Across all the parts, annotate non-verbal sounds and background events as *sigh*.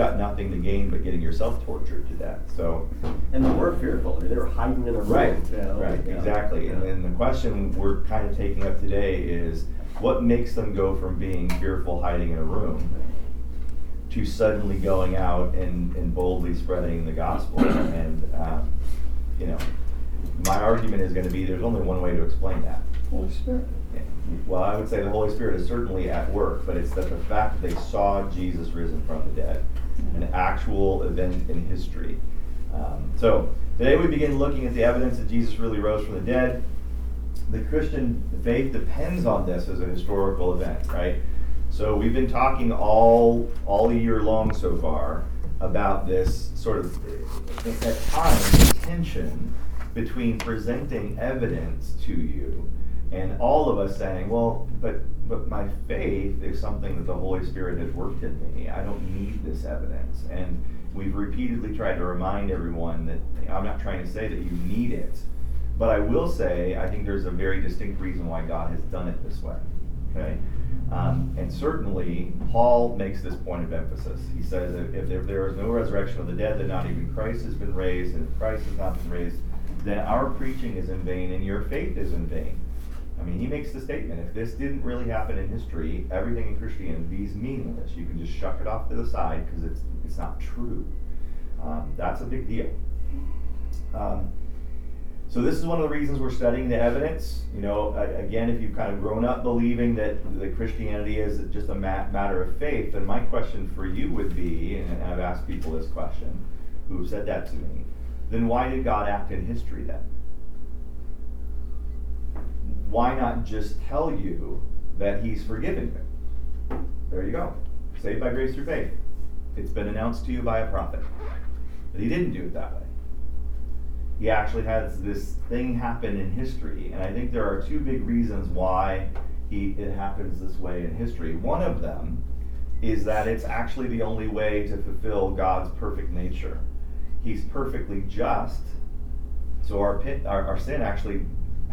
got nothing to gain but getting yourself tortured to death. So, and they were fearful. I mean, they were hiding in a room. right, Yeah, right, yeah. exactly. And then the question we're kind of taking up today is, what makes them go from being fearful, hiding in a room, to suddenly going out and, and boldly spreading the gospel? And um, you know, my argument is going to be there's only one way to explain that. Holy Spirit. Well, I would say the Holy Spirit is certainly at work, but it's that the fact that they saw Jesus risen from the dead, an actual event in history. Um, so today we begin looking at the evidence that Jesus really rose from the dead. The Christian faith depends on this as a historical event, right? So we've been talking all all year long so far about this sort of at times tension between presenting evidence to you and all of us saying, well, but but my faith is something that the Holy Spirit has worked in me. I don't need this evidence. And we've repeatedly tried to remind everyone that I'm not trying to say that you need it, but I will say I think there's a very distinct reason why God has done it this way. Okay. Um, and certainly, Paul makes this point of emphasis. He says, if, there, if there is no resurrection of the dead, then not even Christ has been raised, and if Christ has not been raised, then our preaching is in vain and your faith is in vain. I mean, he makes the statement if this didn't really happen in history, everything in Christianity is meaningless. You can just shuck it off to the side because it's, it's not true. Um, that's a big deal. Um, so this is one of the reasons we're studying the evidence. You know, again, if you've kind of grown up believing that the Christianity is just a matter of faith, then my question for you would be, and I've asked people this question who have said that to me, then why did God act in history then? Why not just tell you that he's forgiven you? There you go. Saved by grace through faith. It's been announced to you by a prophet. But he didn't do it that way. He actually has this thing happen in history, and I think there are two big reasons why he, it happens this way in history. One of them is that it's actually the only way to fulfill God's perfect nature. He's perfectly just, so our, pit, our, our sin actually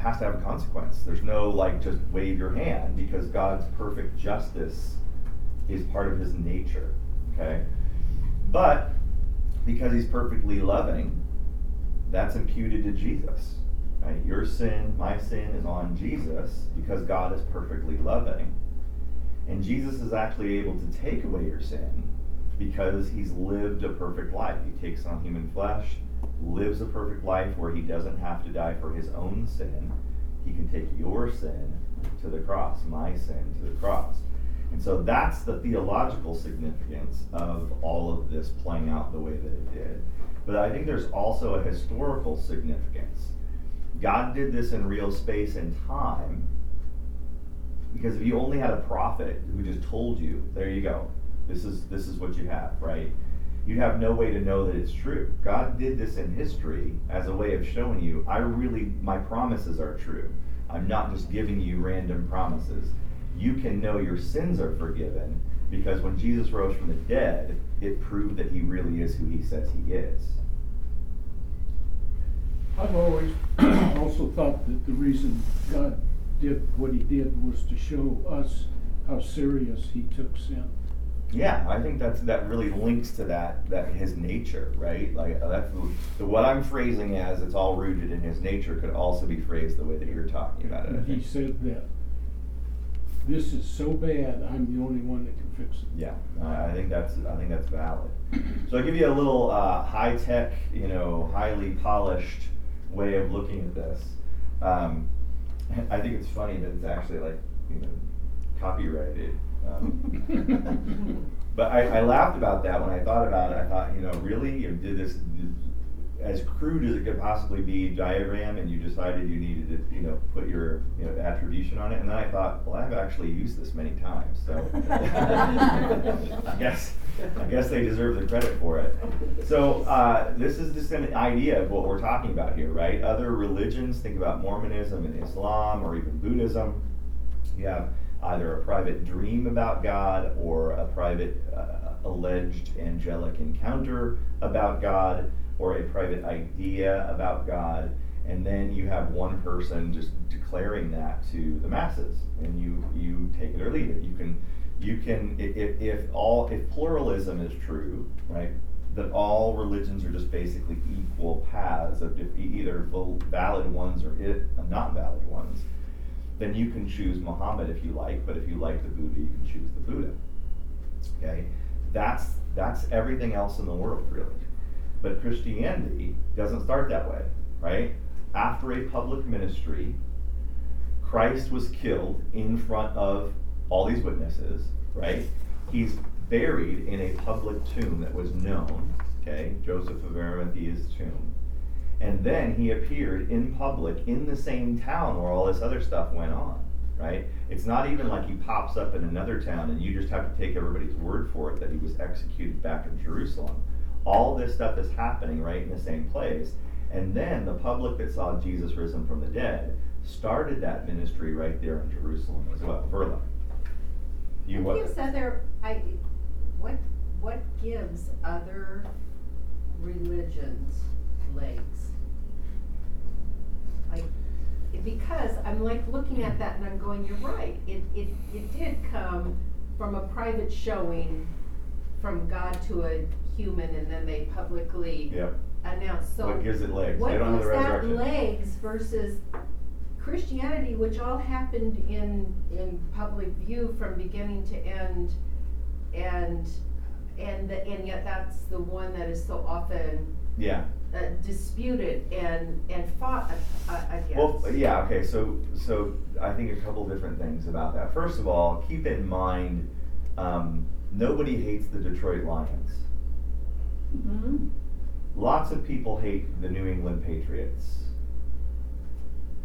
has to have a consequence. There's no like just wave your hand because God's perfect justice is part of his nature. Okay? But because he's perfectly loving, that's imputed to Jesus. Right? Your sin, my sin is on Jesus because God is perfectly loving. And Jesus is actually able to take away your sin because he's lived a perfect life. He takes on human flesh, lives a perfect life where he doesn't have to die for his own sin. He can take your sin to the cross, my sin to the cross. And so that's the theological significance of all of this playing out the way that it did. But I think there's also a historical significance. God did this in real space and time because if you only had a prophet who just told you, there you go, this is this is what you have, right? You have no way to know that it's true. God did this in history as a way of showing you, I really, my promises are true. I'm not just giving you random promises. You can know your sins are forgiven because when Jesus rose from the dead, it proved that he really is who he says he is. I've always *clears throat* also thought that the reason God did what he did was to show us how serious he took sin. Yeah, I think that's that really links to that that his nature, right? Like uh, that's the, what I'm phrasing as it's all rooted in his nature could also be phrased the way that you're talking about it. He said that this is so bad, I'm the only one that can fix it. Yeah, I think that's I think that's valid. So I'll give you a little uh, high tech, you know, highly polished way of looking at this. Um, *laughs* I think it's funny that it's actually like you know copyrighted. Um, *laughs* but I, I, laughed about that when I thought about it. I thought, you know, really, you did this did, as crude as it could possibly be diagram, and you decided you needed to, you know, put your you know attribution on it. And then I thought, well, I've actually used this many times, so *laughs* *laughs* I guess I guess they deserve the credit for it. So uh, this is just an idea of what we're talking about here, right? Other religions, think about Mormonism and Islam, or even Buddhism. You have either a private dream about God or a private uh, alleged angelic encounter about God or a private idea about God. And then you have one person just declaring that to the masses, and you you take it or leave it. You can you can, if, if all, if pluralism is true, right? That all religions are just basically equal paths of either val- valid ones or not valid ones, then you can choose Muhammad if you like, but if you like the Buddha, you can choose the Buddha. Okay? That's, that's everything else in the world, really. But Christianity doesn't start that way, right? After a public ministry, Christ was killed in front of all these witnesses, right? He's buried in a public tomb that was known, okay? Joseph of Arimathea's tomb. And then he appeared in public in the same town where all this other stuff went on, right? It's not even like he pops up in another town and you just have to take everybody's word for it that he was executed back in Jerusalem. All this stuff is happening right in the same place. And then the public that saw Jesus risen from the dead started that ministry right there in Jerusalem as well. Verla. You What gives I, what, what gives other religions legs? Because I'm like looking at that and I'm going, you're right, it, it, it did come from a private showing from God to a human and then they publicly Yep. announced, so. What gives it legs? What They don't have the that legs versus Christianity, which all happened in, in public view from beginning to end, and, and, the- and yet that's the one that is so often Yeah. Uh, disputed and, and fought a- a- against. Well, yeah, okay, so, so I think a couple different things about that. First of all, keep in mind, um, nobody hates the Detroit Lions. Mhm. Lots of people hate the New England Patriots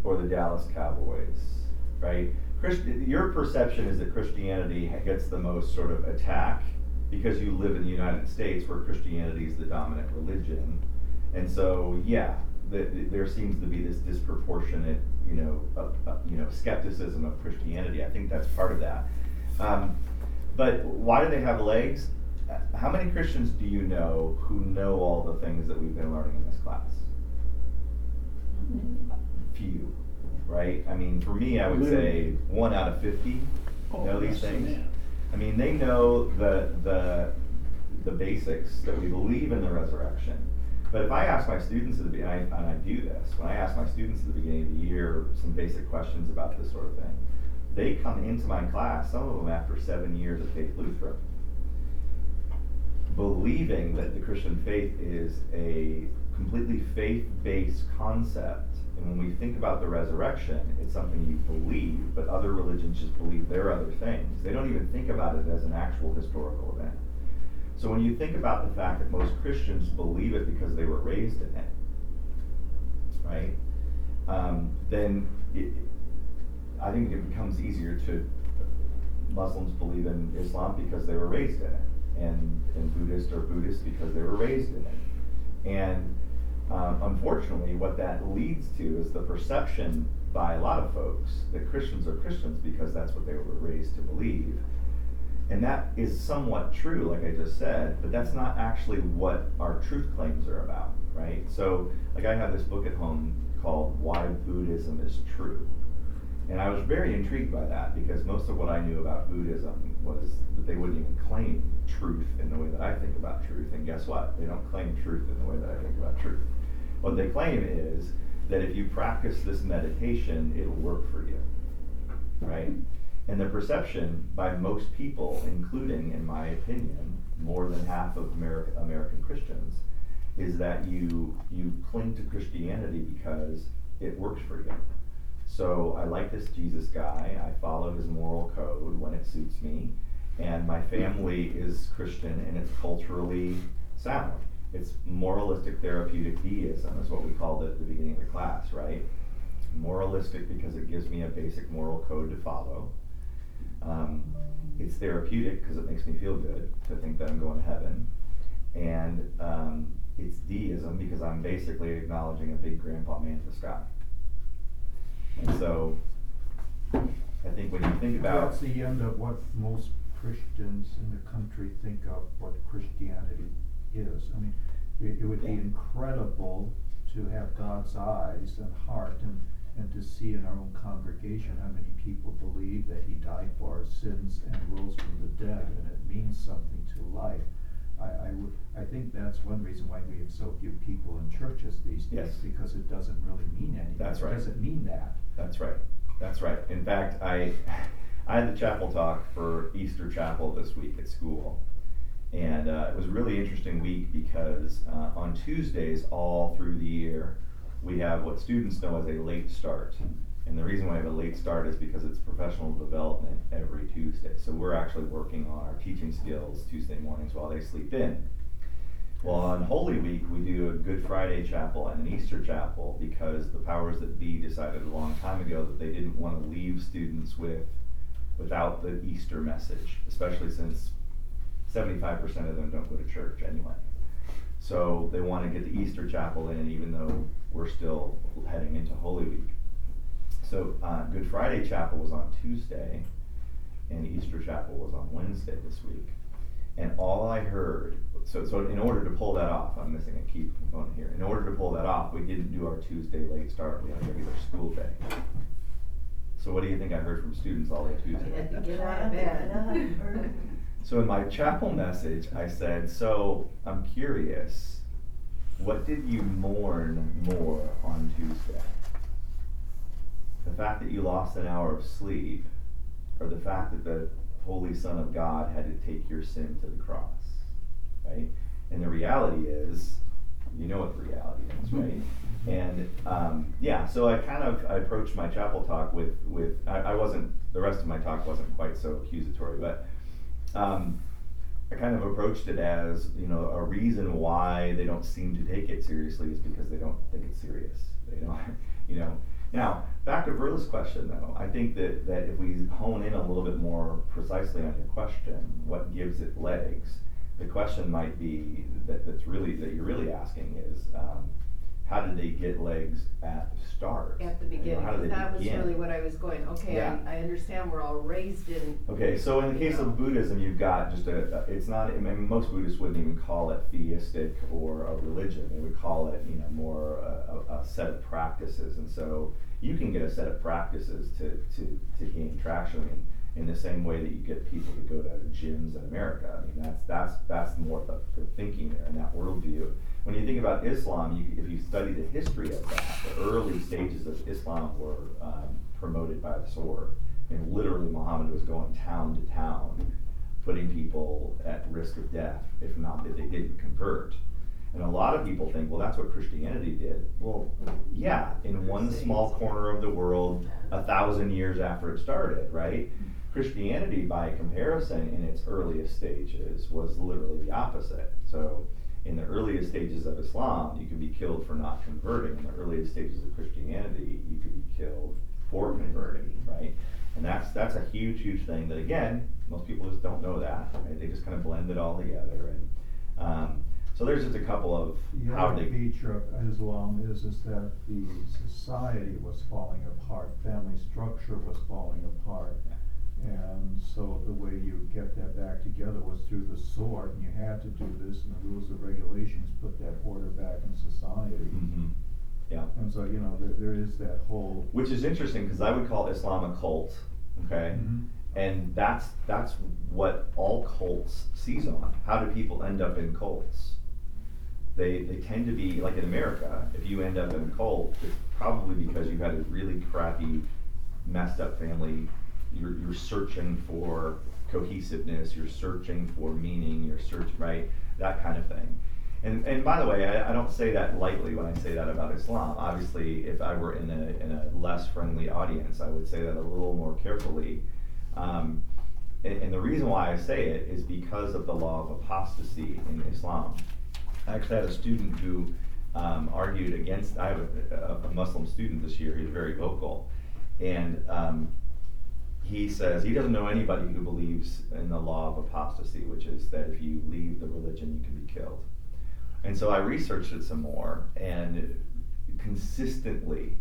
or the Dallas Cowboys, right? Christ- your perception is that Christianity gets the most sort of attack because you live in the United States where Christianity is the dominant religion. And so, yeah, the, the- there seems to be this disproportionate, you know, uh, uh, you know, skepticism of Christianity. I think that's part of that. Um, but why do they have legs? How many Christians do you know who know all the things that we've been learning in this class? Few, right? I mean, for me, I would say one out of fifty Oh, know these things. I mean, they know the the the basics that we believe in the resurrection. But if I ask my students at the and I, and I do this when I ask my students at the beginning of the year some basic questions about this sort of thing, they come into my class. Some of them after seven years of Faith Lutheran, believing that the Christian faith is a completely faith-based concept. And when we think about the resurrection, it's something you believe, but other religions just believe their other things. They don't even think about it as an actual historical event. So when you think about the fact that most Christians believe it because they were raised in it, right? Um, then it, I think it becomes easier to Muslims believe in Islam because they were raised in it, and and Buddhists are Buddhists because they were raised in it. And um, unfortunately, what that leads to is the perception by a lot of folks that Christians are Christians because that's what they were raised to believe. And that is somewhat true, like I just said, but that's not actually what our truth claims are about, right? So, like, I have this book at home called Why Buddhism is True. And I was very intrigued by that because most of what I knew about Buddhism was that they wouldn't even claim truth in the way that I think about truth. And guess what? They don't claim truth in the way that I think about truth. What they claim is that if you practice this meditation, it'll work for you, right? And the perception by most people, including, in my opinion, more than half of America, American Christians, is that you you cling to Christianity because it works for you. So I like this Jesus guy. I follow his moral code when it suits me, and my family is Christian and it's culturally sound. It's moralistic therapeutic deism, is what we called it at the beginning of the class, right? Moralistic because it gives me a basic moral code to follow. Um, it's therapeutic because it makes me feel good to think that I'm going to heaven. And um, it's deism because I'm basically acknowledging a big grandpa man in the sky. And so I think when you think about That's the end of what most Christians in the country think of what Christianity is. I mean, it, it would be incredible to have God's eyes and heart and, and to see in our own congregation how many people believe that he died for our sins and rose from the dead, and it means something to life. I, I I think that's one reason why we have so few people in churches these days, Yes. because it doesn't really mean anything. That's right. It doesn't mean that. That's right. That's right. In fact, I *laughs* I had the chapel talk for Easter Chapel this week at school, and uh, it was a really interesting week because uh, on Tuesdays all through the year we have what students know as a late start. And the reason why I have a late start is because it's professional development every Tuesday. So we're actually working on our teaching skills Tuesday mornings while they sleep in. Well, on Holy Week, we do a Good Friday chapel and an Easter chapel because the powers that be decided a long time ago that they didn't want to leave students with without the Easter message, especially since 75% of them don't go to church anyway. So they want to get the Easter chapel in, even though we're still heading into Holy Week. So uh, Good Friday chapel was on Tuesday, and Easter chapel was on Wednesday this week. And all I heard, so, so in order to pull that off, I'm missing a key component here. In order to pull that off, we didn't do our Tuesday late start. We had a regular school day. So what do you think I heard from students all day Tuesday? Had to get out of bed. So in my chapel message, I said, so I'm curious, what did you mourn more on Tuesday? The fact that you lost an hour of sleep, or the fact that the Holy Son of God had to take your sin to the cross, right? And the reality is, you know what the reality is, right? And um, yeah, so I kind of I approached my chapel talk with with I, I wasn't the rest of my talk wasn't quite so accusatory, but um, I kind of approached it as you know a reason why they don't seem to take it seriously is because they don't think it's serious. They *laughs* don't, you know. Now back to Verla's question though, I think that that if we hone in a little bit more precisely on your question, what gives it legs? The question might be that that's really that you're really asking is. Um, how did they get legs at the start? At the You know, beginning, 'cause they that was begin? really what I was going, okay, Yeah. I, I understand we're all raised in, Okay, so in the case of Buddhism, you've got just a, it's not, I mean, most Buddhists wouldn't even call it theistic or a religion. They would call it, you know, more a, a, a set of practices. And so you can get a set of practices to, to, to gain traction in, in the same way that you get people to go to gyms in America. I mean, that's, that's, that's more the, the thinking there and that worldview. When you think about Islam, you, if you study the history of that, the early stages of Islam were um, promoted by the sword. And literally, Muhammad was going town to town, putting people at risk of death, if not if they didn't convert. And a lot of people think, well, that's what Christianity did. Well, yeah, in one small corner of the world, a thousand years after it started, right? Christianity, by comparison, in its earliest stages, was literally the opposite. So, in the earliest stages of Islam, you could be killed for not converting. In the earliest stages of Christianity, you could be killed for converting, right? And that's that's a huge, huge thing that again, most people just don't know that. Right? They just kind of blend it all together. And um, so there's just a couple of The how other feature of Islam is, is that the society was falling apart, family structure was falling apart. And so the way you get that back together was through the sword, and you had to do this, and the rules and regulations put that order back in society. Mhm. Yeah. And so, you know, there, there is that whole. Which is interesting because I would call Islam a cult. Okay. Mhm. And that's that's what all cults seize on. How do people end up in cults? They they tend to be like in America. If you end up in a cult, it's probably because you've had a really crappy, messed up family. You're you're searching for cohesiveness. You're searching for meaning. You're searching right that kind of thing. And and by the way, I, I don't say that lightly when I say that about Islam. Obviously, if I were in a in a less friendly audience, I would say that a little more carefully. Um, and, and the reason why I say it is because of the law of apostasy in Islam. I actually had a student who um, argued against. I have a, a, Muslim student this year. He's very vocal, and um, he says he doesn't know anybody who believes in the law of apostasy, which is that if you leave the religion, you can be killed. And so I researched it some more, and consistently,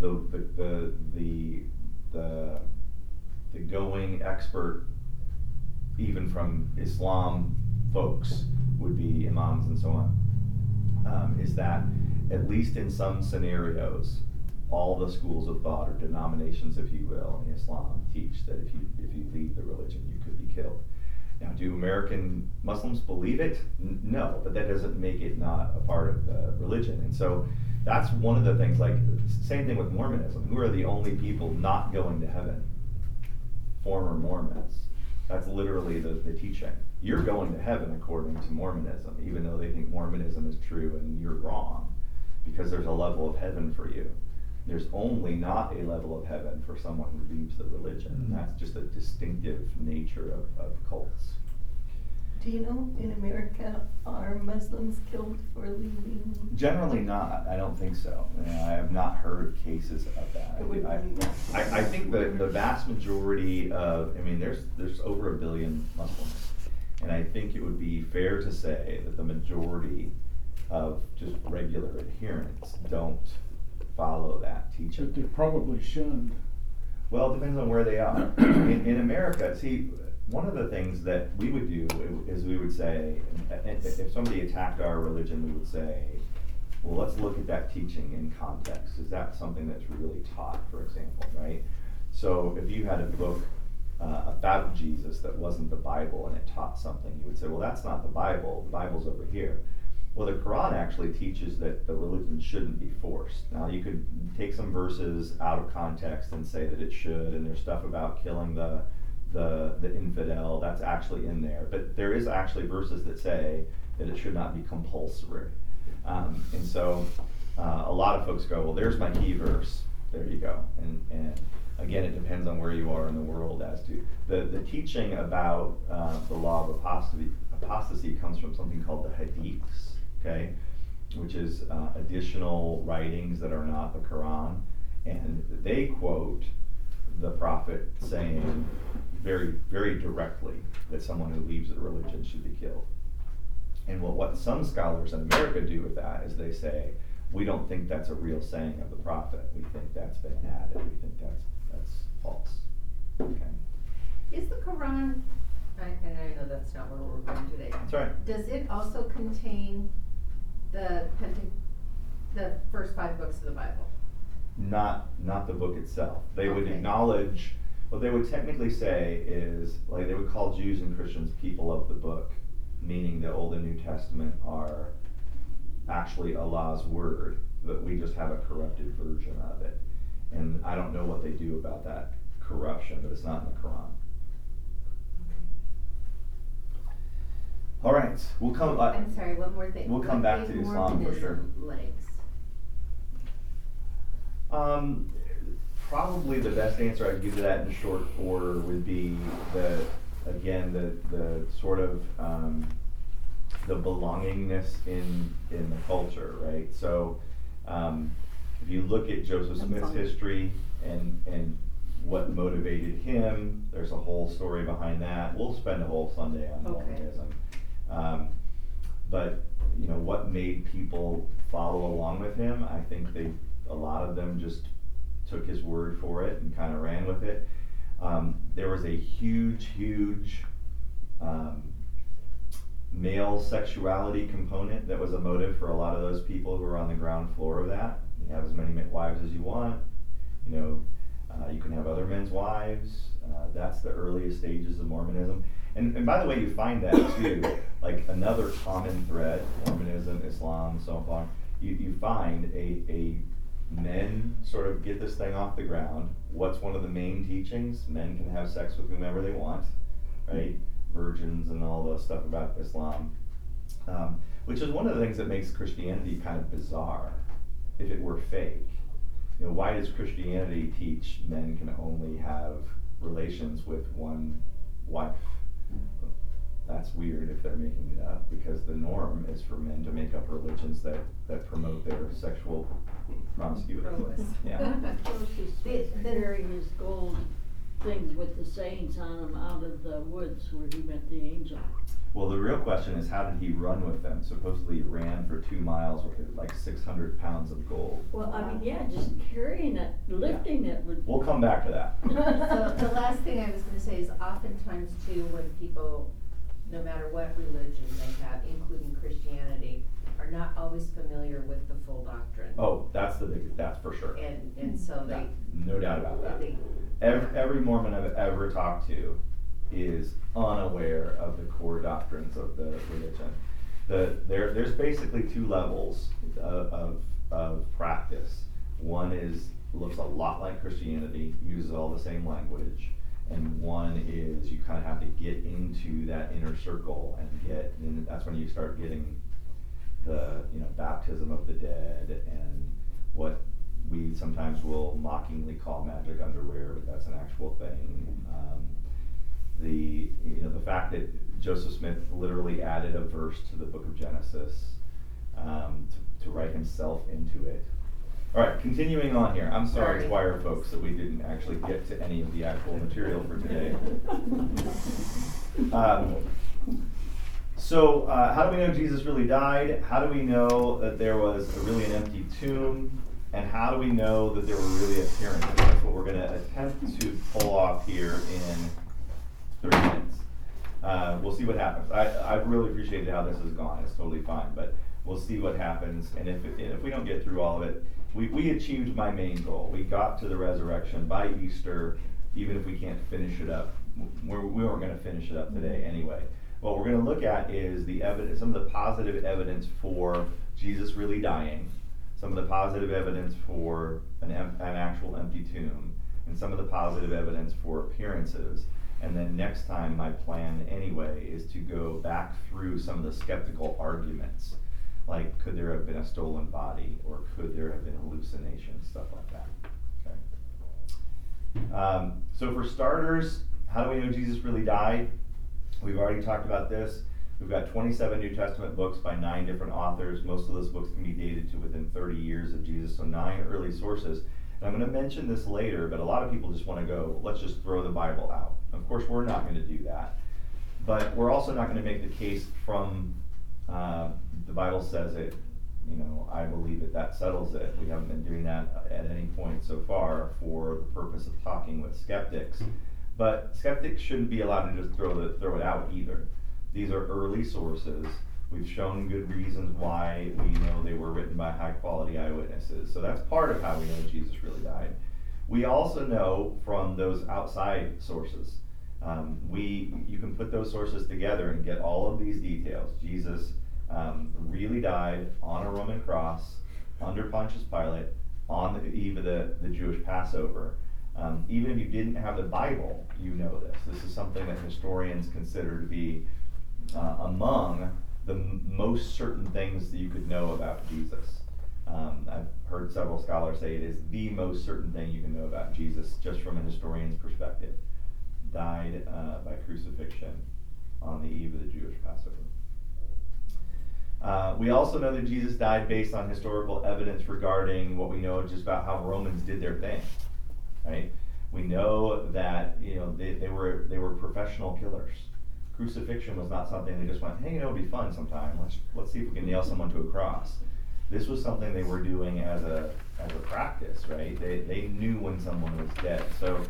the the the the the, the going expert, even from Islam folks, would be imams and so on, um, is that at least in some scenarios, all the schools of thought or denominations, if you will, in Islam teach that if you if you leave the religion, you could be killed. Now, do American Muslims believe it? N- no, but that doesn't make it not a part of the religion. And so that's one of the things. Like same thing with Mormonism. Who are the only people not going to heaven? Former Mormons. That's literally the, the teaching. You're going to heaven according to Mormonism, even though they think Mormonism is true and you're wrong, because there's a level of heaven for you. There's only not a level of heaven for someone who leaves the religion. And that's just a distinctive nature of, of cults. Do you know in America are Muslims killed for leaving? Generally not, I don't think so. You know, I have not heard cases of that. It would I, I, I think the, the vast majority of, I mean, there's, there's over a billion Muslims. And I think it would be fair to say that the majority of just regular adherents don't follow that teaching. But they're probably shunned. Well, it depends on where they are. *clears throat* In, in America, see, one of the things that we would do is we would say, if somebody attacked our religion, we would say, well, let's look at that teaching in context. Is that something that's really taught, for example, right? So if you had a book uh, about Jesus that wasn't the Bible and it taught something, you would say, well, that's not the Bible. The Bible's over here. Well, the Quran actually teaches that the religion shouldn't be forced. Now, you could take some verses out of context and say that it should, and there's stuff about killing the the the infidel. That's actually in there, but there is actually verses that say that it should not be compulsory. Um, and so, uh, a lot of folks go, well, there's my key verse. There you go. And and again, it depends on where you are in the world as to the the teaching about uh, the law of apostasy. Apostasy comes from something called the Hadiths okay, which is uh, additional writings that are not the Quran, and they quote the prophet saying very, very directly that someone who leaves the religion should be killed. And what, what some scholars in America do with that is they say, we don't think that's a real saying of the prophet. We think that's been added. We think that's that's false. Okay. Is the Quran, I- and I know that's not where we're going today. That's right. Does it also contain the Pente, the first five books of the Bible? not not the book itself. They would Okay. acknowledge what they would technically say is like they would call Jews and Christians people of the book, meaning the Old and New Testament are actually Allah's word, but we just have a corrupted version of it. And I don't know what they do about that corruption, but it's not in the Quran. All right, we'll come. Uh, I'm sorry, one more thing. We'll come What back to gave Islam for sure. Legs. Um, probably the best answer I'd give to that in short order would be the, again, the, the sort of, um, the belongingness in, in the culture, right? So, um, if you look at Joseph Smith's history and, and what motivated him, there's a whole story behind that. We'll spend a whole Sunday on Okay. Mormonism. Um, but, you know, what made people follow along with him, I think they, a lot of them just took his word for it and kind of ran with it. Um, there was a huge, huge um, male sexuality component that was a motive for a lot of those people who were on the ground floor of that. You have as many wives as you want. You know, uh, you can have other men's wives. Uh, that's the earliest stages of Mormonism. And, and by the way, you find that too, like another common thread, Mormonism, Islam, so on. You, you find a, a men sort of get this thing off the ground. What's one of the main teachings? Men can have sex with whomever they want, right? Virgins and all the stuff about Islam. Um, which is one of the things that makes Christianity kind of bizarre if it were fake. You know, why does Christianity teach men can only have relations with one wife? That's weird if they're making it up because the norm is for men to make up religions that, that promote their sexual promiscuity. Prowess. *laughs* Yeah. Joseph The- Smith the- carrying his gold things with the sayings on them out of the woods where he met the angel. Well, the real question is how did he run with them? Supposedly he ran for two miles with like 600 pounds of gold. Well, I mean, yeah, just carrying it, lifting it would. We'll come back to that. *laughs* So the last thing I was gonna say is oftentimes too, when people, no matter what religion they have, including Christianity, are not always always familiar with the full doctrine. Oh, that's the big, that's for sure. And, and so Yeah, they, No doubt about that. they, Every, every Mormon I've ever talked to is unaware of the core doctrines of the religion. The, there, there's basically two levels of, of, of practice. One is, looks a lot like Christianity, uses all the same language. And one is you kind of have to get into that inner circle and get, and that's when you start getting the, you know, baptism of the dead and what we sometimes will mockingly call magic underwear, but that's an actual thing. Um, the, you know, the fact that Joseph Smith literally added a verse to the book of Genesis um, to, to write himself into it. All right, continuing on here. I'm sorry, choir folks, that we didn't actually get to any of the actual material for today. *laughs* Um, so, uh, how do we know Jesus really died? How do we know that there was a really an empty tomb? And how do we know that there were really appearances? That's what we're going to attempt to pull off here in 30 minutes. Uh, we'll see what happens. I, I've really appreciated how this has gone. It's totally fine, but we'll see what happens. And if, and if we don't get through all of it, we, we achieved my main goal. We got to the resurrection by Easter, even if we can't finish it up. We're, we weren't going to finish it up today anyway. What we're going to look at is the evidence, some of the positive evidence for Jesus really dying, some of the positive evidence for an, an actual empty tomb, and some of the positive evidence for appearances. And then next time, my plan anyway is to go back through some of the skeptical arguments. Like, could there have been a stolen body, or could there have been hallucinations, stuff like that. Okay. Um, so, for starters, how do we know Jesus really died? We've already talked about this. We've got 27 New Testament books by nine different authors. Most of those books can be dated to within 30 years of Jesus, so nine early sources. And I'm going to mention this later, but a lot of people just want to go, let's just throw the Bible out. Of course, we're not going to do that. But we're also not going to make the case from uh, the Bible says it, you know, I believe it, that settles it. We haven't been doing that at any point so far for the purpose of talking with skeptics. But skeptics shouldn't be allowed to just throw, the, throw it out either. These are early sources. We've shown good reasons why we know they were written by high quality eyewitnesses. So that's part of how we know Jesus really died. We also know from those outside sources. Um, we you can put those sources together and get all of these details. Jesus um, really died on a Roman cross under Pontius Pilate on the eve of the, the Jewish Passover. Um, even if you didn't have the Bible, you know this. This is something that historians consider to be uh, among the most certain things that you could know about Jesus. Um, I've heard several scholars say it is the most certain thing you can know about Jesus, just from a historian's perspective. Died uh, by crucifixion on the eve of the Jewish Passover. Uh, we also know that Jesus died based on historical evidence regarding what we know just about how Romans did their thing, right? We know that you know they, they were they were professional killers. Crucifixion was not something they just went, hey, you know, it'd be fun sometime. Let's let's see if we can nail someone to a cross. This was something they were doing as a as a practice, right? They they knew when someone was dead. So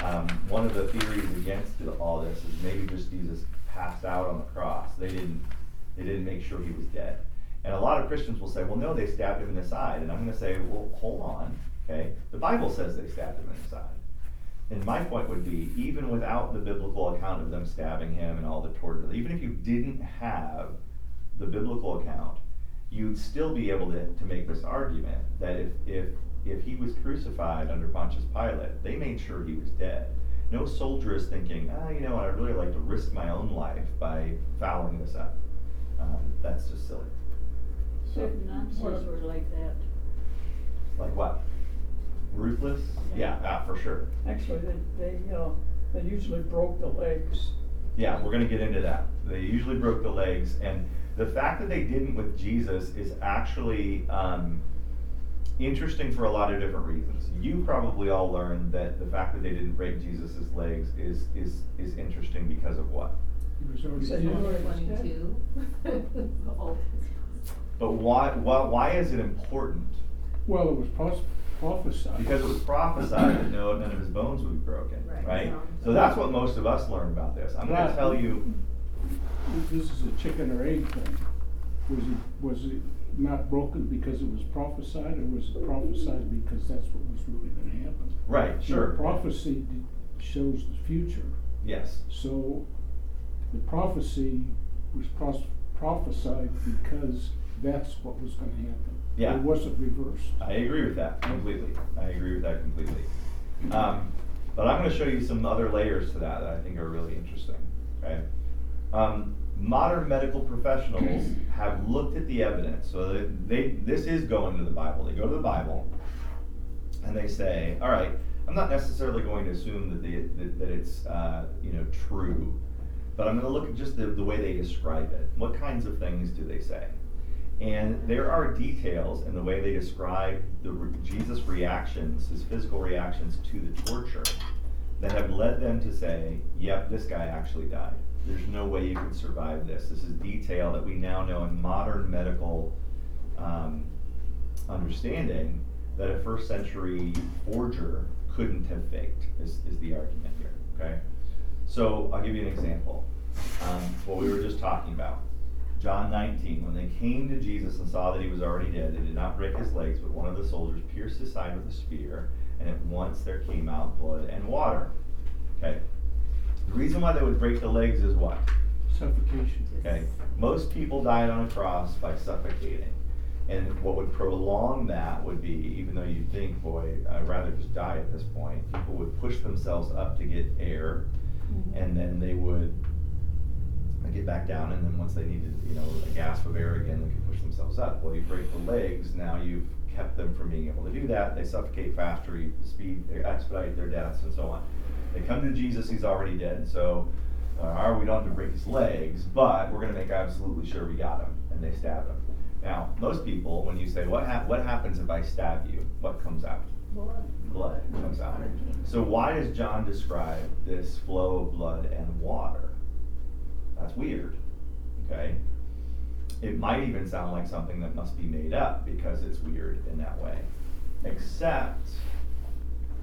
um, one of the theories against all this is maybe just Jesus passed out on the cross. They didn't they didn't make sure he was dead. And a lot of Christians will say, well, no, they stabbed him in the side. And I'm going to say, well, hold on, okay? The Bible says they stabbed him in the side. And my point would be, even without the biblical account of them stabbing him and all the torture, even if you didn't have the biblical account, you'd still be able to, to make this argument that if, if, if he was crucified under Pontius Pilate, they made sure he was dead. No soldier is thinking, ah, you know I'd really like to risk my own life by fouling this up. Um, that's just silly. Certain Nazis What- were like that. Like what? Ruthless? Yeah, ah, for sure. Actually, they, they, uh, they usually broke the legs. Yeah, we're gonna get into that. They usually broke the legs, and the fact that they didn't with Jesus is actually um, interesting for a lot of different reasons. You probably all learned that the fact that they didn't break Jesus' legs is is is interesting because of what? He was already Said dead. you were- twenty-two. *laughs* But why why why is it important? Well, it was pros- prophesied. Because it was prophesied that no none of his bones would be broken, Right. right? So that's what most of us learn about this. I'm gonna tell you. This is a chicken or egg thing. Was it, was it not broken because it was prophesied, or was it prophesied because that's what was really gonna happen? Right, sure. Prophecy shows the future, Yes, so the prophecy was pros- prophesied because that's what was gonna happen. Yeah. It wasn't reversed. I agree with that completely. I agree with that completely. Um, but I'm going to show you some other layers to that that I think are really interesting. Okay. Um, modern medical professionals *clears throat* have looked at the evidence, so they this is going to the Bible. They go to the Bible, and they say, "All right, I'm not necessarily going to assume that the that, that it's uh, you know true, but I'm going to look at just the, the way they describe it. What kinds of things do they say?" And there are details in the way they describe the re- Jesus' reactions, his physical reactions to the torture, that have led them to say, "Yep, this guy actually died. There's no way you can survive this." This is detail that we now know in modern medical um, understanding that a first century forger couldn't have faked. Is, is the argument here? Okay. So I'll give you an example. Um, what we were just talking about. John 19, when they came to Jesus and saw that he was already dead, they did not break his legs, but one of the soldiers pierced his side with a spear, and at once there came out blood and water. Okay? The reason why they would break the legs is what? Suffocation. Okay? Most people died on a cross by suffocating. And what would prolong that would be, even though you think, boy, I'd rather just die at this point, people would push themselves up to get air, mm-hmm. and then they would get back down, and then once they needed, you know, a gasp of air again, they could push themselves up. Well, you break the legs, now you've kept them from being able to do that. They suffocate faster, you speed, expedite their deaths, and so on. They come to Jesus, he's already dead, so, uh, we don't have to break his legs, but we're gonna make absolutely sure we got him, and they stab him. Now, most people, when you say, what hap- what happens if I stab you? What comes out? Blood. blood comes out. So why does John describe this flow of blood and water? That's weird, okay? It might even sound like something that must be made up because it's weird in that way. Except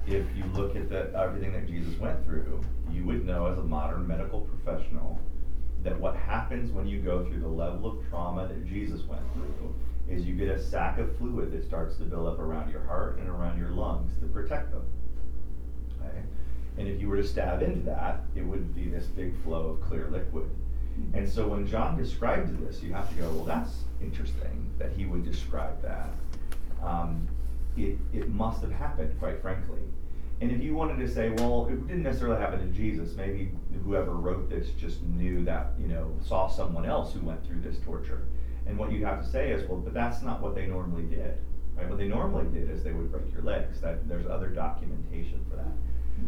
if you look at the, everything that Jesus went through, you would know as a modern medical professional that what happens when you go through the level of trauma that Jesus went through is you get a sack of fluid that starts to build up around your heart and around your lungs to protect them. Okay? And if you were to stab into that, it would be this big flow of clear liquid. And so when John described this, you have to go, well, that's interesting that he would describe that. Um, it, it must have happened, quite frankly. And if you wanted to say, well, it didn't necessarily happen to Jesus, maybe whoever wrote this just knew that, you know, saw someone else who went through this torture. And what you have to say is, well, but that's not what they normally did. Right? What they normally did is they would break your legs. That there's other documentation for that.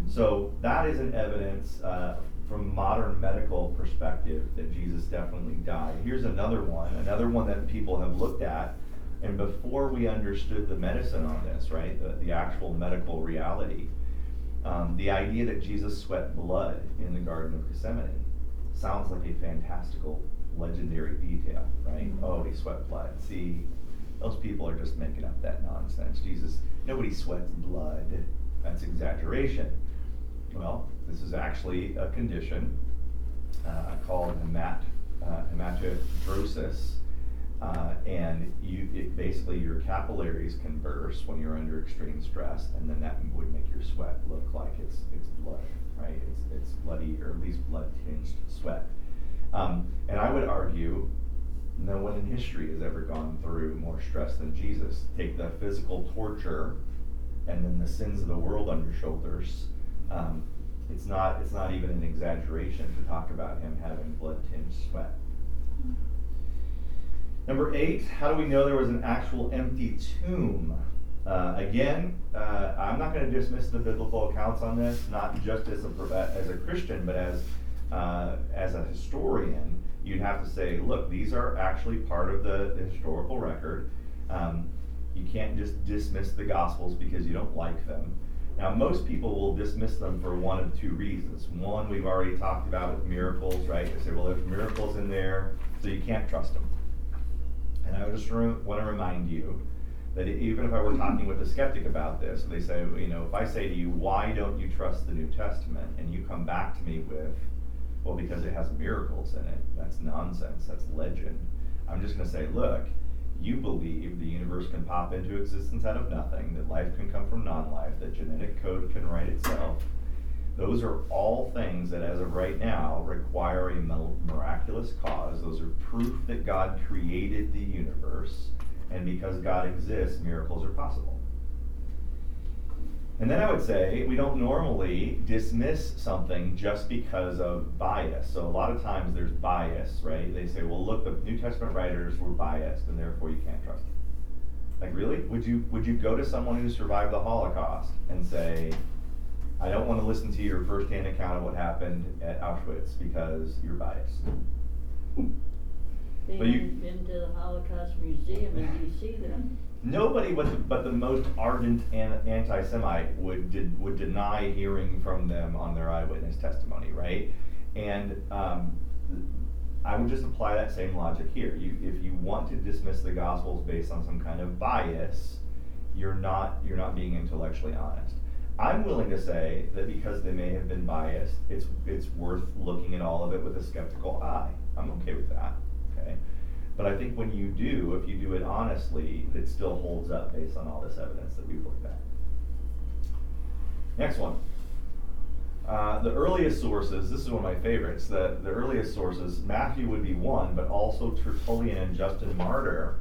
So that is an evidence uh, from modern medical perspective that Jesus definitely died. Here's another one, another one that people have looked at, and before we understood the medicine on this, right, the, the actual medical reality, um, the idea that Jesus sweat blood in the Garden of Gethsemane sounds like a fantastical, legendary detail, right? Oh, he sweat blood. See, those people are just making up that nonsense. Jesus, nobody sweats blood. That's exaggeration. Well, this is actually a condition uh, called hemat, uh, hematidrosis. Uh, and you, it basically your capillaries can burst when you're under extreme stress, and then that would make your sweat look like it's it's blood, right? It's it's bloody or at least blood tinged sweat. Um, and I would argue no one in history has ever gone through more stress than Jesus. Take the physical torture and then the sins of the world on your shoulders. Um, it's not it's not even an exaggeration to talk about him having blood tinged sweat. Number eight, how do we know there was an actual empty tomb? Uh, again, uh, I'm not going to dismiss the biblical accounts on this, not just as a as a Christian, but as uh, as a historian. You'd have to say, look, these are actually part of the, historical record. Um, you can't just dismiss the Gospels because you don't like them. Now, most people will dismiss them for one of two reasons. One, we've already talked about with miracles, right? They say, well, there's miracles in there, so you can't trust them. And I just want to remind you that even if I were mm-hmm. talking with a skeptic about this, they say, you know, if I say to you, why don't you trust the New Testament? And you come back to me with, well, because it has miracles in it. That's nonsense. That's legend. I'm just gonna say, look, you believe the universe can pop into existence out of nothing, that life can come from non-life, that genetic code can write itself. Those are all things that as of right now require a miraculous cause. Those are proof that God created the universe, and because God exists, miracles are possible. And then I would say we don't normally dismiss something just because of bias. So a lot of times there's bias, right? They say, well, look, the New Testament writers were biased, and therefore you can't trust them. Like, really? Would you would you go to someone who survived the Holocaust and say, I don't want to listen to your firsthand account of what happened at Auschwitz because you're biased? But you- Been, been to the Holocaust Museum and you see them. Nobody but the, but the most ardent an, anti-Semite would did, would deny hearing from them on their eyewitness testimony, right? And um, I would just apply that same logic here. You, if you want to dismiss the Gospels based on some kind of bias, you're not you're not being intellectually honest. I'm willing to say that because they may have been biased, it's it's worth looking at all of it with a skeptical eye. I'm okay with that. Okay. But I think when you do, if you do it honestly, it still holds up based on all this evidence that we've looked at. Next one. Uh, the earliest sources, this is one of my favorites, the, the earliest sources, Matthew would be one, but also Tertullian and Justin Martyr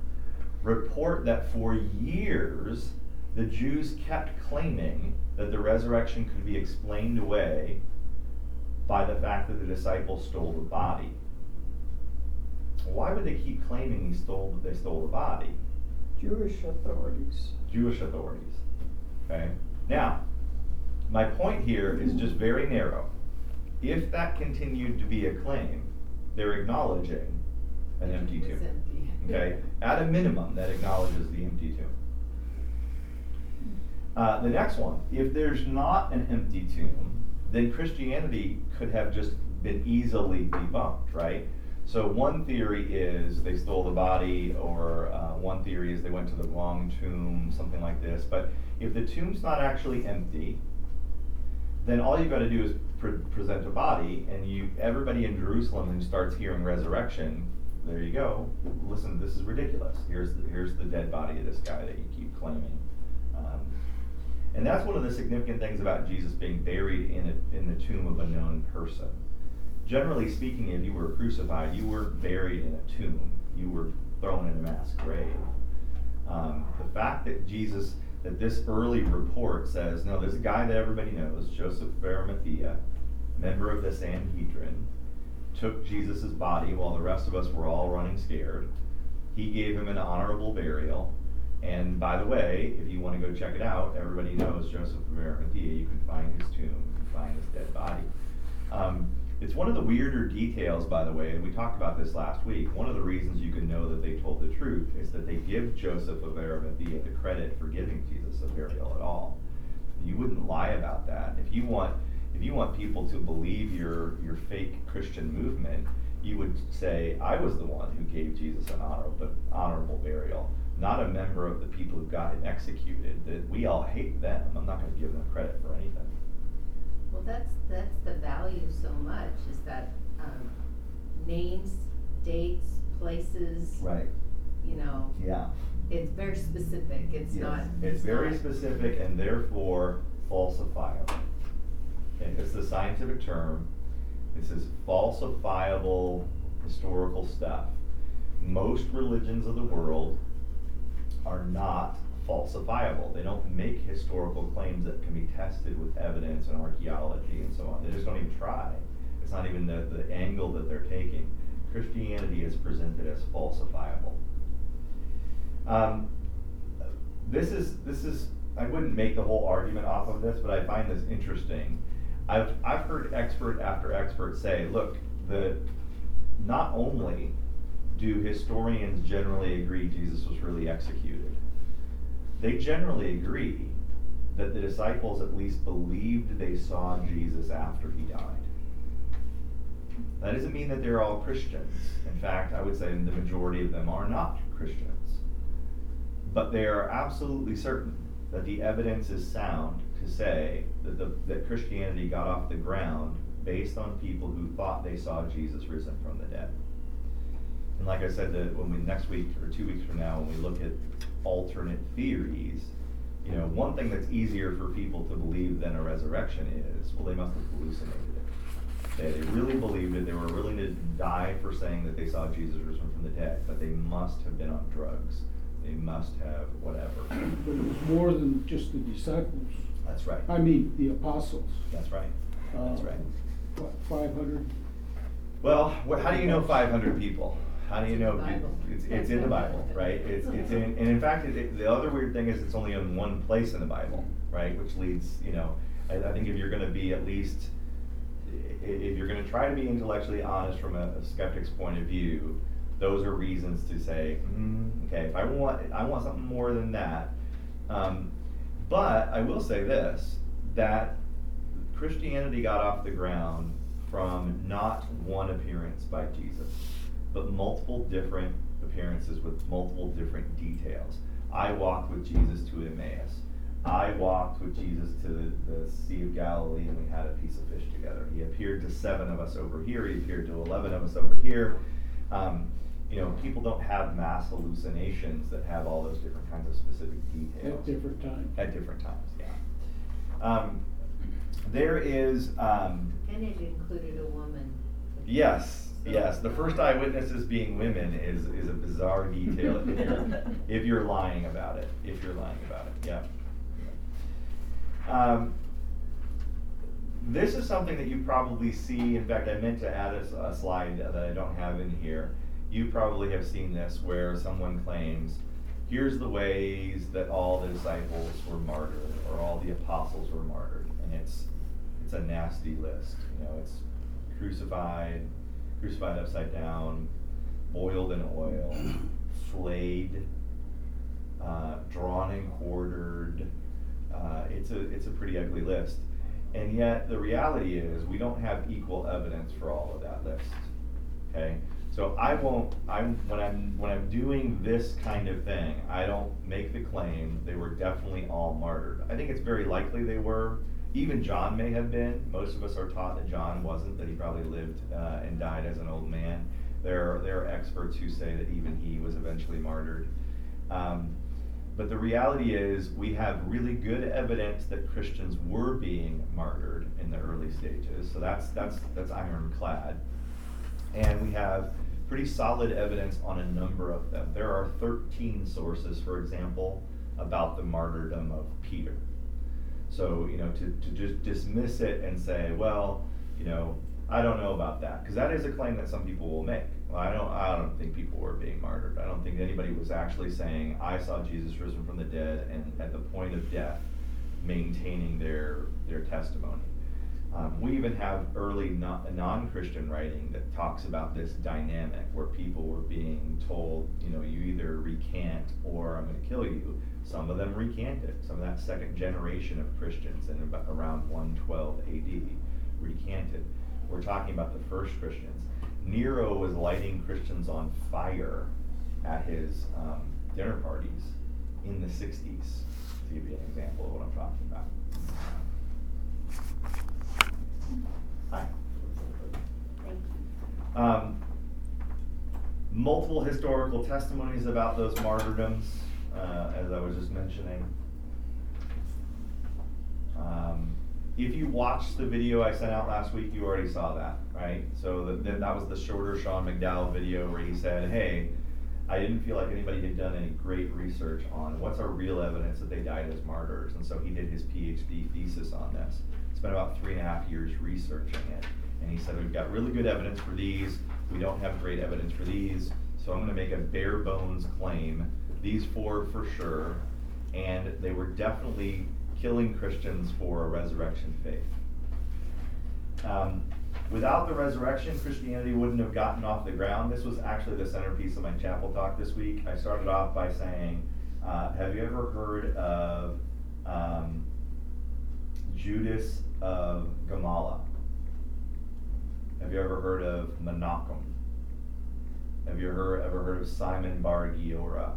report that for years the Jews kept claiming that the resurrection could be explained away by the fact that the disciples stole the body. Why would they keep claiming he stole, they stole the body? Jewish authorities. Jewish authorities. Okay? Now, my point here is hmm. just very narrow. If that continued to be a claim, they're acknowledging an empty tomb. empty. Okay? At a minimum, that acknowledges the empty tomb. Uh, the next one, if there's not an empty tomb, then Christianity could have just been easily debunked, right? So one theory is they stole the body, or uh, one theory is they went to the wrong tomb, something like this. But if the tomb's not actually empty, then all you've got to do is pre- present a body, and you everybody in Jerusalem who starts hearing resurrection, there you go. Listen, this is ridiculous. Here's the, here's the dead body of this guy that you keep claiming. And that's one of the significant things about Jesus being buried in a, in the tomb of a known person. Generally speaking, if you were crucified, you weren't buried in a tomb. You were thrown in a mass grave. Um, the fact that Jesus, that this early report says, no, there's a guy that everybody knows, Joseph of Arimathea, member of the Sanhedrin, took Jesus' body while the rest of us were all running scared. He gave him an honorable burial. And by the way, if you want to go check it out, everybody knows Joseph of Arimathea. You can find his tomb, you can find his dead body. Um, it's one of the weirder details, by the way, and we talked about this last week. One of the reasons you can know that they told the truth is that they give Joseph of Arimathea the credit for giving Jesus a burial at all. You wouldn't lie about that. If you want, if you want people to believe your your fake Christian movement, you would say, "I was the one who gave Jesus an honorable but honorable burial." Not a member of the people who got him executed. That we all hate them. I'm not going to give them credit for anything. Well, that's, that's the value so much, is that, um, names, dates, places, Right. you know, Yeah. it's very specific, it's Yes. not. It's very not- specific and therefore falsifiable. Okay, it's the scientific term. This is falsifiable historical stuff. Most religions of the world are not falsifiable. They don't make historical claims that can be tested with evidence and archaeology and so on. They just don't even try. It's not even the, the angle that they're taking. Christianity is presented as falsifiable. Um, this is this is I wouldn't make the whole argument off of this, but I find this interesting. I've I've heard expert after expert say, look, the not only do historians generally agree Jesus was really executed, they generally agree that the disciples at least believed they saw Jesus after he died. That doesn't mean that they're all Christians. In fact, I would say the majority of them are not Christians. But they are absolutely certain that the evidence is sound to say that, the, that Christianity got off the ground based on people who thought they saw Jesus risen from the dead. And like I said, that when we, next week or two weeks from now, when we look at alternate theories, you know, one thing that's easier for people to believe than a resurrection is, well, they must have hallucinated it. They, they really believed it, they were willing to die for saying that they saw Jesus risen from the dead, but they must have been on drugs. They must have whatever. But it was more than just the disciples. That's right. I mean, the apostles. That's right. That's Uh, right. What, five hundred? Well, wh- how do you know five hundred people? How do you know? It's in the Bible. It's, it's in the Bible, right? It's, it's in, and in fact, it, it- the other weird thing is it's only in one place in the Bible, right? Which leads, you know, I, I think if you're gonna be at least, i- if you're gonna try to be intellectually honest from a a skeptic's point of view, those are reasons to say, hmm, okay, if I want, I want something more than that. Um, but I will say this, that Christianity got off the ground from not one appearance by Jesus, but multiple different appearances with multiple different details. I walked with Jesus to Emmaus. I walked with Jesus to the, the Sea of Galilee and we had a piece of fish together. He appeared to seven of us over here. He appeared to 11 of us over here. Um, you know, people don't have mass hallucinations that have all those different kinds of specific details At different times. at different times. Yeah. Um, there is. Um, And it included a woman. yes, yes. The first eyewitnesses being women is is a bizarre detail if you're, *laughs* if you're lying about it. If you're lying about it, yeah. Um, this is something that you probably see. In fact, I meant to add a, a slide that I don't have in here. You probably have seen this where someone claims, here's the ways that all the disciples were martyred or all the apostles were martyred. And it's, it's a nasty list. You know, it's crucified, crucified upside down, boiled in oil, *clears throat* flayed, uh, drawn and quartered. Uh, it's a it's a pretty ugly list, and yet the reality is we don't have equal evidence for all of that list. Okay, so I won't. I'm when I'm when I'm doing this kind of thing, I don't make the claim they were definitely all martyred. I think it's very likely they were. Even John may have been. Most of us are taught that John wasn't. That he probably lived uh, and died as an old man. There are, there are experts who say that even he was eventually martyred. Um, but the reality is, we have really good evidence that Christians were being martyred in the early stages. So that's that's that's ironclad, and we have pretty solid evidence on a number of them. There are 13 sources, for example, about the martyrdom of Peter. So you know, to to just dismiss it and say, well, you know, I don't know about that, because that is a claim that some people will make. Well, I don't, I don't think people were being martyred. I don't think anybody was actually saying, I saw Jesus risen from the dead, and at the point of death, maintaining their their testimony. Um, we even have early non- non-Christian writing that talks about this dynamic where people were being told, you know, you either recant or I'm going to kill you. Some of them recanted. Some of that second generation of Christians in about around 112 AD recanted. We're talking about the first Christians. Nero was lighting Christians on fire at his um, dinner parties in the 60s, to give you an example of what I'm talking about. Hi. Thank you. Um, multiple historical testimonies about those martyrdoms, uh, as I was just mentioning. Um, if you watched the video I sent out last week, you already saw that, right? So the, the, that was the shorter Sean McDowell video where he said, "Hey, I didn't feel like anybody had done any great research on what's our real evidence that they died as martyrs," and so he did his PhD thesis on this. Spent about three and a half years researching it, and he said, "We've got really good evidence for these. We don't have great evidence for these, so I'm going to make a bare bones claim. These four for sure, and they were definitely." killing Christians for a resurrection faith. Um, without the resurrection, Christianity wouldn't have gotten off the ground. This was actually the centerpiece of my chapel talk this week. I started off by saying, uh, Have you ever heard of um, Judas of Gamala? Have you ever heard of Menachem? Have you ever, ever heard of Simon Bar Giora?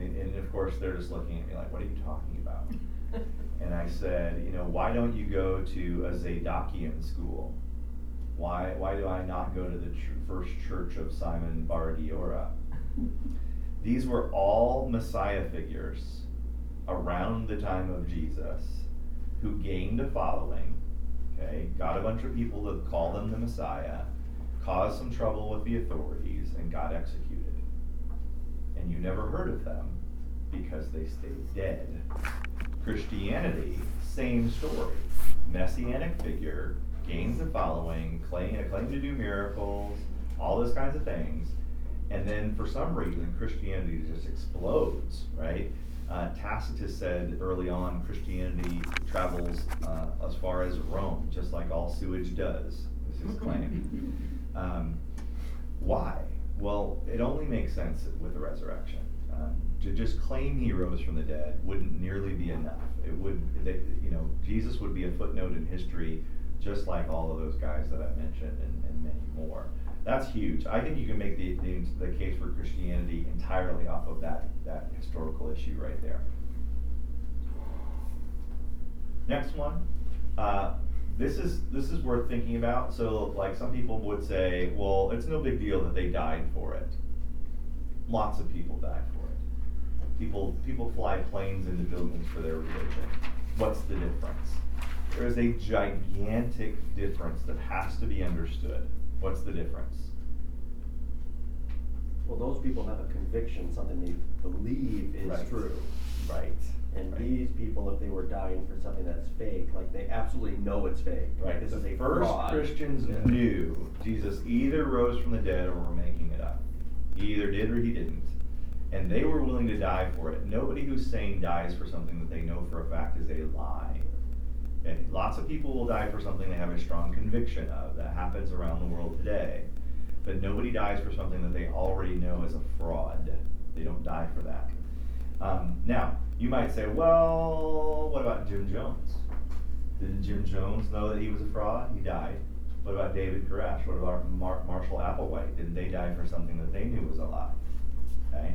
And, and of course, they're just looking at me like, what are you talking about? *laughs* And I said, you know, why don't you go to a Zadokian school? Why, why do I not go to the ch- first church of Simon Bar Giora? *laughs* These were all Messiah figures around the time of Jesus who gained a following, okay, got a bunch of people to call them the Messiah, caused some trouble with the authorities, and got executed. And you never heard of them because they stayed dead. Christianity, same story. Messianic figure, gains a following, claim, a claim to do miracles, all those kinds of things. And then for some reason, Christianity just explodes, right? Uh, Tacitus said early on Christianity travels uh, as far as Rome, just like all sewage does, is his claim. *laughs* Um, why? Well, it only makes sense with the resurrection. Um, to just claim he rose from the dead wouldn't nearly be enough. It would, they, you know, Jesus would be a footnote in history, just like all of those guys that I mentioned and, and many more. That's huge. I think you can make the, the, the case for Christianity entirely off of that, that historical issue right there. Next one. Uh, this is this is worth thinking about. So, like some people would say, well, it's no big deal that they died for it. Lots of people died for it. People people fly planes into buildings for their religion. What's the difference? There is a gigantic difference that has to be understood. What's the difference? Well, those people have a conviction, something they believe is Right. true. Right. And Right. these people, if they were dying for something that's fake, like they absolutely know it's fake. Right. This the is a first fraud. Christians Yeah. knew Jesus either rose from the dead or were making it up. He either did or he didn't. And they were willing to die for it. Nobody who's sane dies for something that they know for a fact is a lie. And lots of people will die for something they have a strong conviction of. That happens around the world today. But nobody dies for something that they already know is a fraud. They don't die for that. Um, now, you might say, well, what about Jim Jones? Didn't Jim Jones know that he was a fraud? He died. What about David Koresh? What about Mar- Marshall Applewhite? Didn't they die for something that they knew was a lie? Okay.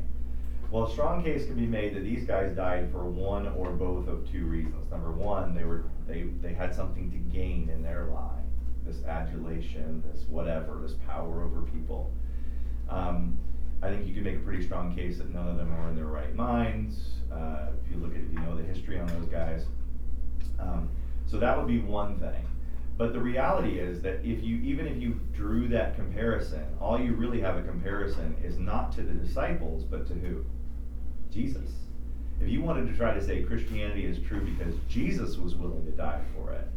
Well, a strong case can be made that these guys died for one or both of two reasons. Number one, they were they they had something to gain in their lie, this adulation, this whatever, this power over people. Um, I think you can make a pretty strong case that none of them were in their right minds. Uh, if you look at, you know the history on those guys, um, so that would be one thing. But the reality is that if you, even if you drew that comparison, all you really have a comparison is not to the disciples, but to who? Jesus. If you wanted to try to say Christianity is true because Jesus was willing to die for it,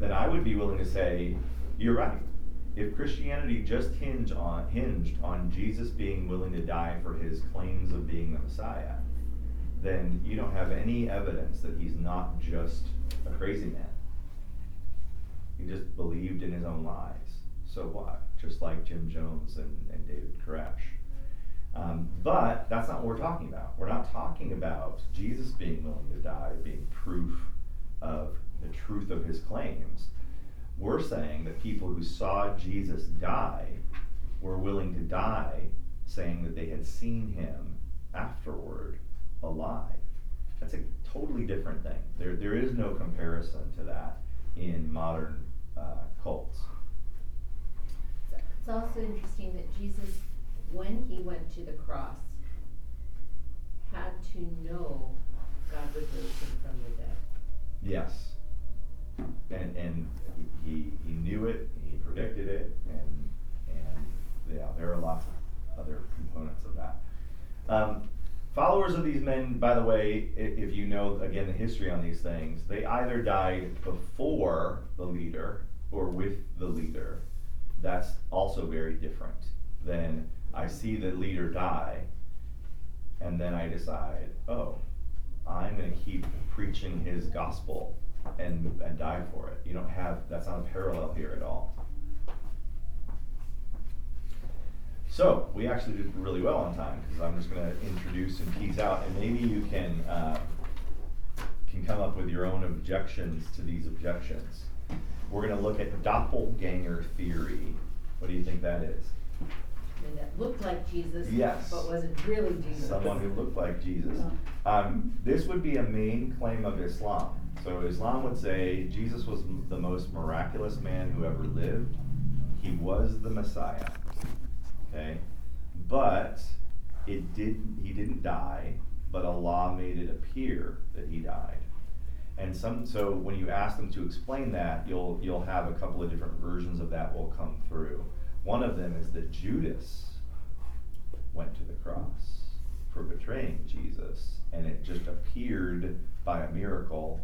then I would be willing to say, you're right. If Christianity just hinged on, hinged on Jesus being willing to die for his claims of being the Messiah, then you don't have any evidence that he's not just a crazy man. He just believed in his own lies. So what? Just like Jim Jones and, and David Koresh. Um, but that's not what we're talking about. We're not talking about Jesus being willing to die being proof of the truth of his claims. We're saying that people who saw Jesus die were willing to die saying that they had seen him afterward alive. That's a totally different thing. There, there is no comparison to that in modern uh, cults. It's also interesting that Jesus, when he went to the cross, had to know God would raise him from the dead. Yes. And, and he, he knew it, he predicted it, and, and yeah, there are lots of other components of that. Um, followers of these men, by the way, i- if you know, again, the history on these things, they either died before the leader or with the leader. That's also very different than I see the leader die, and then I decide, oh, I'm going to keep preaching his gospel and, and die for it. You don't have, that's not a parallel here at all. So, we actually did really well on time because I'm just going to introduce and tease out, and maybe you can, uh, can come up with your own objections to these objections. We're going to look at doppelganger theory. What do you think that is? That looked like Jesus, Yes. but wasn't really Jesus. Someone who looked like Jesus. Um, this would be a main claim of Islam. So Islam would say Jesus was the most miraculous man who ever lived, he was the Messiah. Okay? But it did he didn't die, but Allah made it appear that he died. And some so when you ask them to explain that, you'll you'll have a couple of different versions of that will come through. One of them is that Judas went to the cross for betraying Jesus, and it just appeared by a miracle,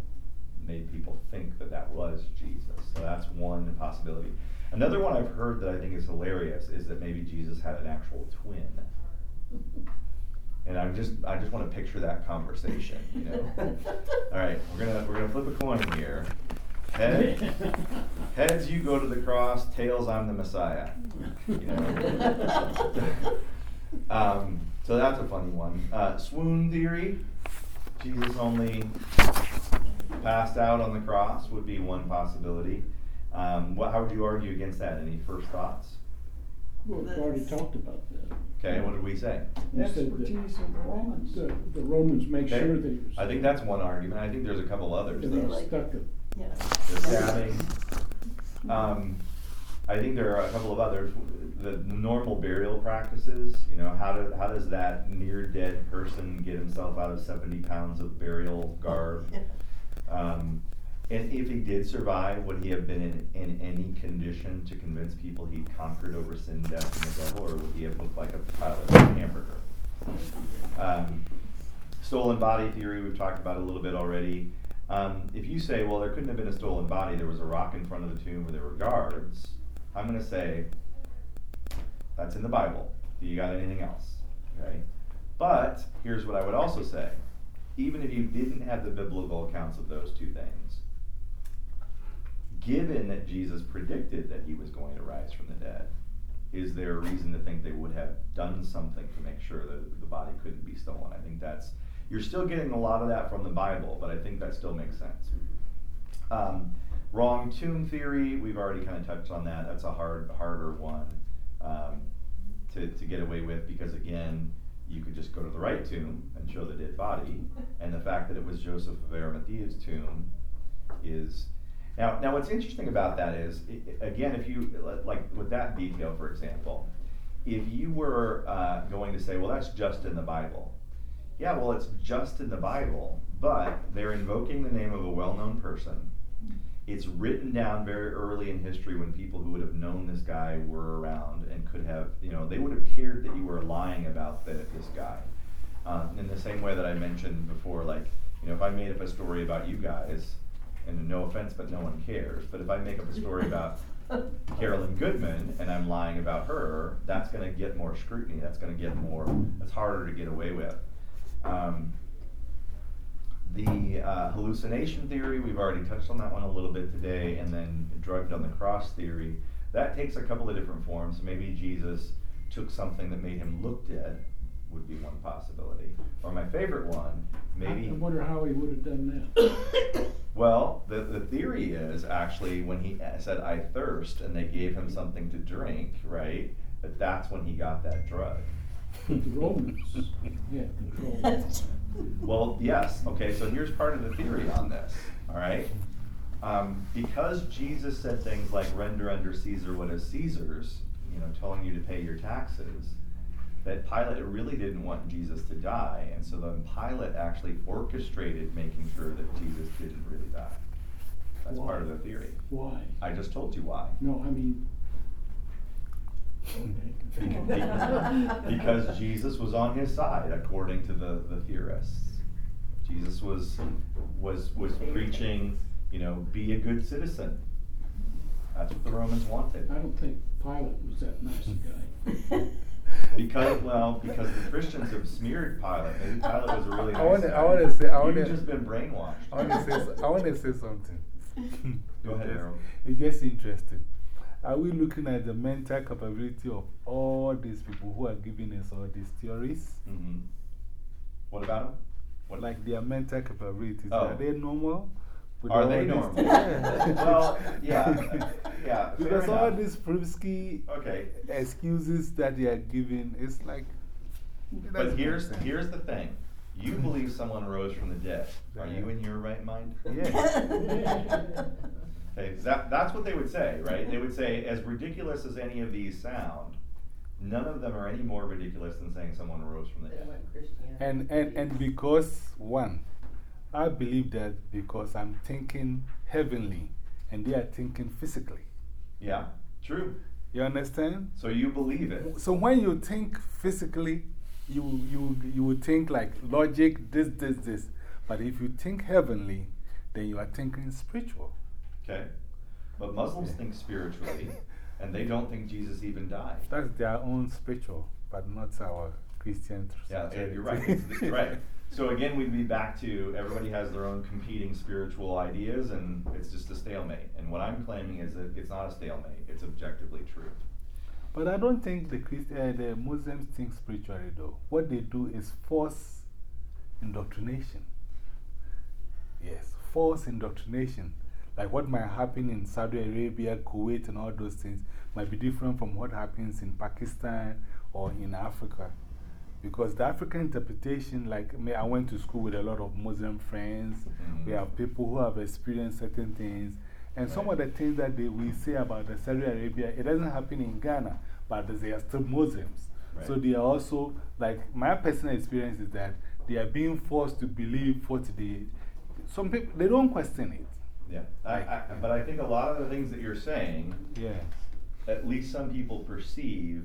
made people think that that was Jesus. So that's one possibility. Another one I've heard that I think is hilarious is that maybe Jesus had an actual twin. And I'm just I just want to picture that conversation, you know. *laughs* All right, we're gonna we're gonna flip a coin here. Head, heads, you go to the cross. Tails, I'm the Messiah. You know. *laughs* um, so that's a funny one. Uh, swoon theory. Jesus only passed out on the cross would be one possibility. Um, what, how would you argue against that? Any first thoughts? Well, we've already talked about that. Okay, what did we say? You said that Expertise in the Romans. The, the Romans make Okay. sure that he was. I think that's one argument. I think there's a couple others. They though. were stuck it. Yeah. the stabbing. Um, I think there are a couple of others. The normal burial practices, you know, how do, how does that near dead person get himself out of seventy pounds of burial garb? *laughs* Um, and if he did survive, would he have been in, in any condition to convince people he'd conquered over sin, death, and the devil, or would he have looked like a pile of hamburger? Um, stolen body theory, we've talked about a little bit already. Um, if you say, well, there couldn't have been a stolen body, there was a rock in front of the tomb, or there were guards, I'm going to say that's in the Bible. Do you got anything else? Okay. But here's what I would also say: even if you didn't have the biblical accounts of those two things, given that Jesus predicted that he was going to rise from the dead, is there a reason to think they would have done something to make sure that the body couldn't be stolen? I think that's you're still getting a lot of that from the Bible, but I think that still makes sense. Um, wrong tomb theory, we've already kind of touched on that. That's a hard, harder one um, to, to get away with because, again, you could just go to the right tomb and show the dead body, *laughs* and the fact that it was Joseph of Arimathea's tomb is now. Now, what's interesting about that is, again, if you like with that detail, for example, if you were uh, going to say, well, that's just in the Bible. Yeah, well, it's just in the Bible, but they're invoking the name of a well-known person. It's written down very early in history when people who would have known this guy were around and could have, you know, they would have cared that you were lying about the, this guy. Um, in the same way that I mentioned before, like, you know, if I made up a story about you guys, and no offense, but no one cares, but if I make up a story about *laughs* Carolyn Goodman and I'm lying about her, that's going to get more scrutiny. That's going to get more, that's harder to get away with. Um, the uh, hallucination theory, we've already touched on that one a little bit today, and then drugged on the cross theory. That takes a couple of different forms. Maybe Jesus took something that made him look dead, would be one possibility. Or my favorite one, maybe. I wonder how he would have done that. *coughs* Well, the, the theory is actually when he said, I thirst, and they gave him something to drink, right? That that's when he got that drug. But the Romans had control. *laughs* *laughs* Well, yes. Okay, so here's part of the theory on this. All right. Um, because Jesus said things like "render under Caesar what is Caesar's," you know, telling you to pay your taxes. That Pilate really didn't want Jesus to die, and so then Pilate actually orchestrated making sure that Jesus didn't really die. That's part of the theory. Why? I just told you why. No, I mean. Okay. *laughs* because Jesus was on his side, according to the, the theorists. Jesus was was was preaching, you know, be a good citizen. That's what the Romans wanted. I don't think Pilate was that nice a guy. *laughs* Because well, because the Christians have smeared Pilate. Maybe Pilate was a really nice I wanna- guy. I wanna say- I You've wanna- just been brainwashed. I want to say, so- I want to say something. Go ahead, It's just- Harold. It's just interesting. Are we looking at the mental capability of all these people who are giving us all these theories? hmm What about him? What Like their mental capabilities, Oh. are they normal? With Are all they normal? *laughs* Yeah. Well, yeah, yeah, *laughs* fair Because all these Privsky、okay. Excuses that they are giving, it's like. But here's here's the thing. You *laughs* believe someone rose from the dead. Are you in your right mind? Yeah. Okay, that, that's what they would say, right? They would say, as ridiculous as any of these sound, none of them are any more ridiculous than saying someone rose from the dead. And, and, and because, one, I believe that because I'm thinking heavenly and they are thinking physically. Yeah, true. You understand? So you believe it. So when you think physically, you, you, you would think like logic, this, this, this. But if you think heavenly, then you are thinking spiritual. Okay? But Muslims think spiritually, *laughs* and they don't think Jesus even died. That's their own spiritual, but not our Christian. Yeah, yeah, you're right. Christianity. It's- it's right. So again, we'd be back to everybody has their own competing spiritual ideas, and it's just a stalemate. And what I'm claiming is that it's not a stalemate, it's objectively true. But I don't think the, Christ, uh, the Muslims think spiritually though. What they do is force indoctrination. Yes, force indoctrination. Like what might happen in Saudi Arabia, Kuwait, and all those things might be different from what happens in Pakistan or in Africa. Because the African interpretation, like me, I went to school with a lot of Muslim friends. Mhm. We have people who have experienced certain things. And some of the things that they, we say about the Saudi Arabia, it doesn't happen in Ghana, but they are still Muslims. So they are also, like, my personal experience is that they are being forced to believe what they, some people, they don't question it. Yeah. I, I, but I think a lot of the things that you're saying, Yeah. at least some people perceive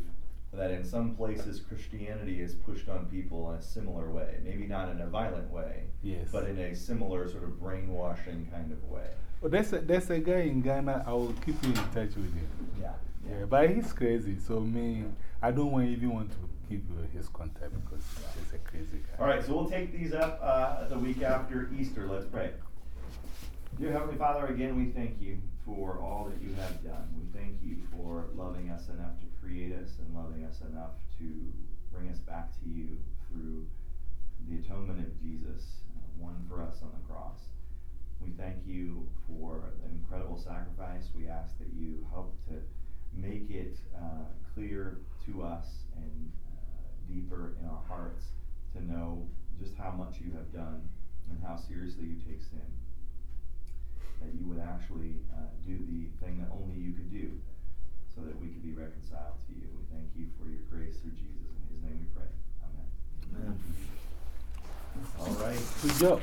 that in some places Christianity is pushed on people in a similar way. Maybe not in a violent way, Yes. but in a similar sort of brainwashing kind of way. Well, there's a, there's a guy in Ghana, I will keep you in touch with him. Yeah. Yeah, but he's crazy, so me, I don't want, even want to give you his contact because he's a crazy guy. All right, so we'll take these up uh, the week after Easter. Let's pray. Dear Heavenly Father, again, we thank you for all that you have done. We thank you for loving us enough to create us and loving us enough to bring us back to you through the atonement of Jesus, uh, won for us on the cross. We thank you for the incredible sacrifice. We ask that you help to make it uh, clear to us and uh, deeper in our hearts to know just how much you have done and how seriously you take sin. That you would actually uh, do the thing that only you could do so that we could be reconciled to you. We thank you for your grace through Jesus. In his name we pray. Amen. Amen. All right. Good job.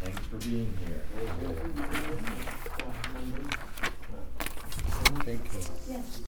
Thanks for being here. Thank you. Yes.